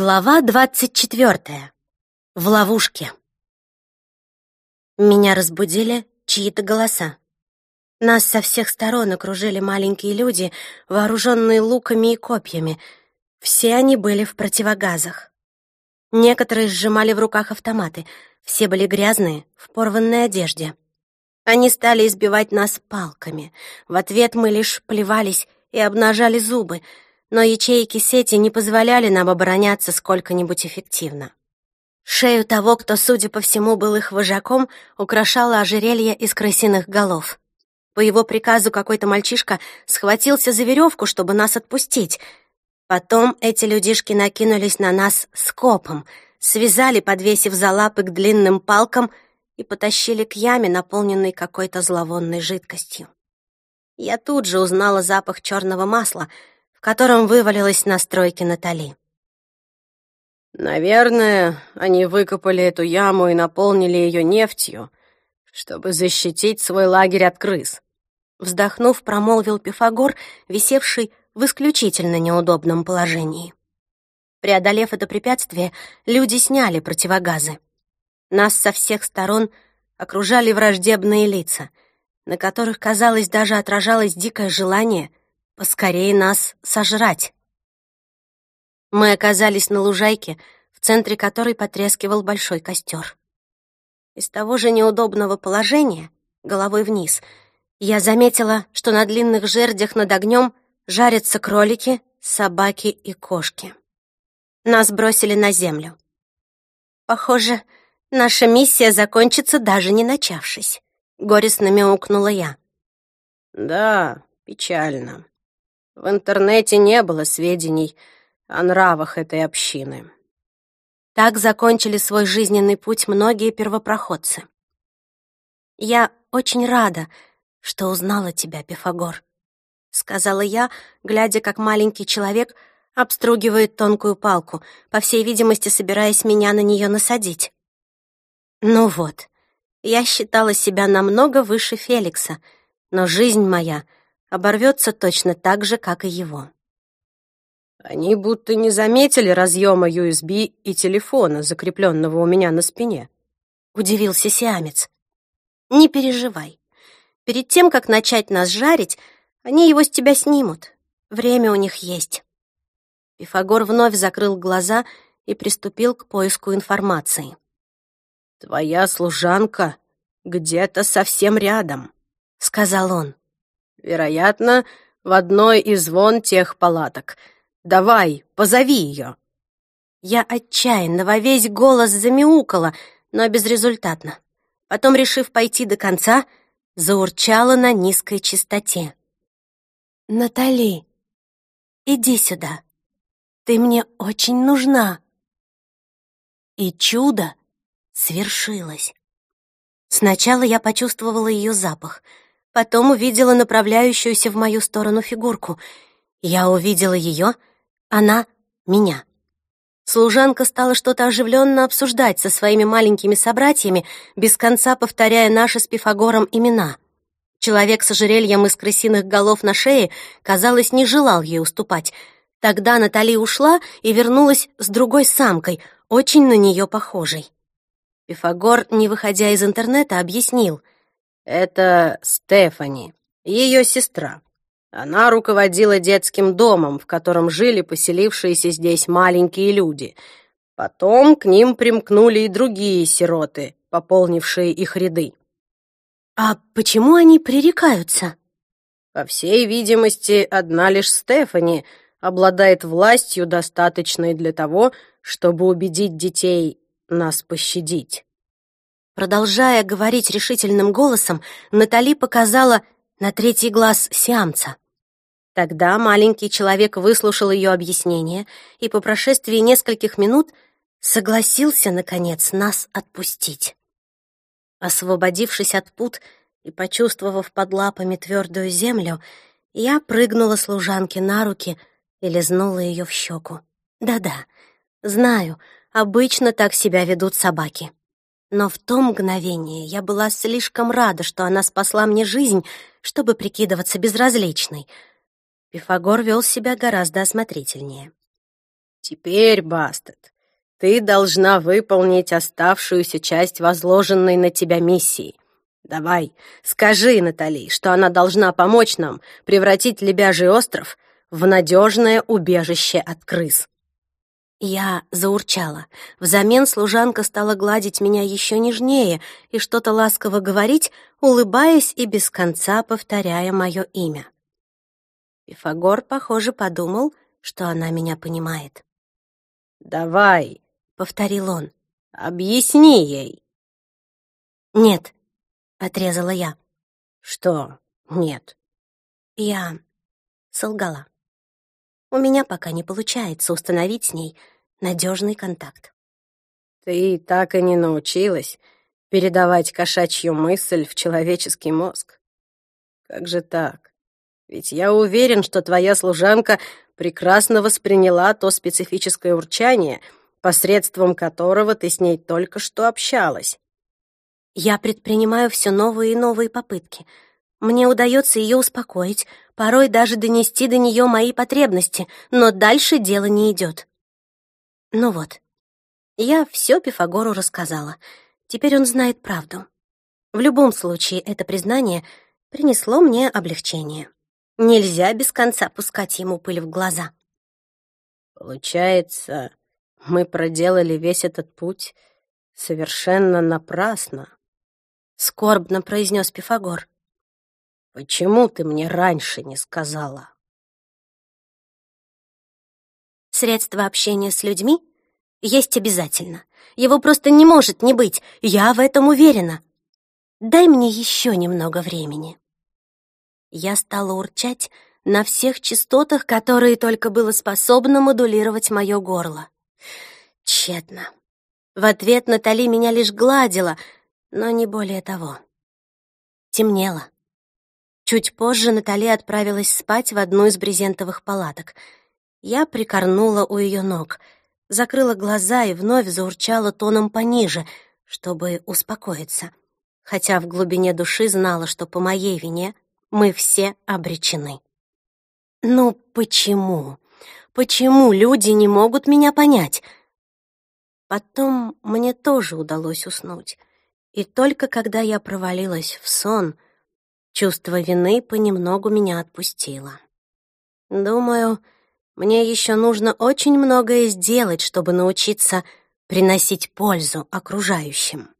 Глава двадцать четвертая. В ловушке. Меня разбудили чьи-то голоса. Нас со всех сторон окружили маленькие люди, вооруженные луками и копьями. Все они были в противогазах. Некоторые сжимали в руках автоматы, все были грязные, в порванной одежде. Они стали избивать нас палками. В ответ мы лишь плевались и обнажали зубы — но ячейки сети не позволяли нам обороняться сколько-нибудь эффективно. Шею того, кто, судя по всему, был их вожаком, украшало ожерелье из крысиных голов. По его приказу какой-то мальчишка схватился за веревку, чтобы нас отпустить. Потом эти людишки накинулись на нас скопом, связали, подвесив за лапы к длинным палкам и потащили к яме, наполненной какой-то зловонной жидкостью. Я тут же узнала запах черного масла — в котором вывалилась на стройке Натали. «Наверное, они выкопали эту яму и наполнили ее нефтью, чтобы защитить свой лагерь от крыс», вздохнув, промолвил Пифагор, висевший в исключительно неудобном положении. Преодолев это препятствие, люди сняли противогазы. Нас со всех сторон окружали враждебные лица, на которых, казалось, даже отражалось дикое желание поскорее нас сожрать. Мы оказались на лужайке, в центре которой потрескивал большой костер. Из того же неудобного положения, головой вниз, я заметила, что на длинных жердях над огнем жарятся кролики, собаки и кошки. Нас бросили на землю. Похоже, наша миссия закончится даже не начавшись. Горестно мяукнула я. «Да, печально», в интернете не было сведений о нравах этой общины. Так закончили свой жизненный путь многие первопроходцы. «Я очень рада, что узнала тебя, Пифагор», — сказала я, глядя, как маленький человек обстругивает тонкую палку, по всей видимости, собираясь меня на нее насадить. Ну вот, я считала себя намного выше Феликса, но жизнь моя — оборвется точно так же, как и его. Они будто не заметили разъема USB и телефона, закрепленного у меня на спине. Удивился сиамец. Не переживай. Перед тем, как начать нас жарить, они его с тебя снимут. Время у них есть. Пифагор вновь закрыл глаза и приступил к поиску информации. «Твоя служанка где-то совсем рядом», — сказал он. Вероятно, в одной из вон тех палаток. Давай, позови ее. Я отчаянно во весь голос замяукала, но безрезультатно. Потом, решив пойти до конца, заурчала на низкой частоте. «Натали, иди сюда. Ты мне очень нужна». И чудо свершилось. Сначала я почувствовала ее запах — Потом увидела направляющуюся в мою сторону фигурку. Я увидела ее, она — меня. Служанка стала что-то оживленно обсуждать со своими маленькими собратьями, без конца повторяя наши с Пифагором имена. Человек с ожерельем из крысиных голов на шее, казалось, не желал ей уступать. Тогда Натали ушла и вернулась с другой самкой, очень на нее похожей. Пифагор, не выходя из интернета, объяснил — это Стефани, ее сестра. Она руководила детским домом, в котором жили поселившиеся здесь маленькие люди. Потом к ним примкнули и другие сироты, пополнившие их ряды. «А почему они пререкаются?» По всей видимости, одна лишь Стефани обладает властью, достаточной для того, чтобы убедить детей нас пощадить. Продолжая говорить решительным голосом, Натали показала на третий глаз сиамца. Тогда маленький человек выслушал ее объяснение и по прошествии нескольких минут согласился, наконец, нас отпустить. Освободившись от пут и почувствовав под лапами твердую землю, я прыгнула служанке на руки и лизнула ее в щеку. Да-да, знаю, обычно так себя ведут собаки. Но в то мгновение я была слишком рада, что она спасла мне жизнь, чтобы прикидываться безразличной. Пифагор вел себя гораздо осмотрительнее. Теперь, Бастет, ты должна выполнить оставшуюся часть возложенной на тебя миссии. Давай, скажи Натали, что она должна помочь нам превратить Лебяжий остров в надежное убежище от крыс. Я заурчала. Взамен служанка стала гладить меня еще нежнее и что-то ласково говорить, улыбаясь и без конца повторяя мое имя. Пифагор, похоже, подумал, что она меня понимает. «Давай», — повторил он, — «объясни ей». «Нет», — отрезала я. «Что нет?» Я солгала. У меня пока не получается установить с ней надежный контакт. Ты так и не научилась передавать кошачью мысль в человеческий мозг. Как же так? Ведь я уверен, что твоя служанка прекрасно восприняла то специфическое урчание, посредством которого ты с ней только что общалась. Я предпринимаю все новые и новые попытки — мне удается ее успокоить, порой даже донести до нее мои потребности, но дальше дело не идет. Ну вот, я все Пифагору рассказала. Теперь он знает правду. В любом случае, это признание принесло мне облегчение. Нельзя без конца пускать ему пыль в глаза. Получается, мы проделали весь этот путь совершенно напрасно, — скорбно произнес Пифагор. Почему ты мне раньше не сказала? Средство общения с людьми есть обязательно. Его просто не может не быть. Я в этом уверена. Дай мне еще немного времени. Я стала урчать на всех частотах, которые только было способно модулировать мое горло. Тщетно. В ответ Натали меня лишь гладила, но не более того. Темнело. Чуть позже Натали отправилась спать в одну из брезентовых палаток. Я прикорнула у ее ног, закрыла глаза и вновь заурчала тоном пониже, чтобы успокоиться, хотя в глубине души знала, что по моей вине мы все обречены. Ну почему? Почему люди не могут меня понять? Потом мне тоже удалось уснуть. И только когда я провалилась в сон — Чувство вины понемногу меня отпустило. Думаю, мне еще нужно очень многое сделать, чтобы научиться приносить пользу окружающим.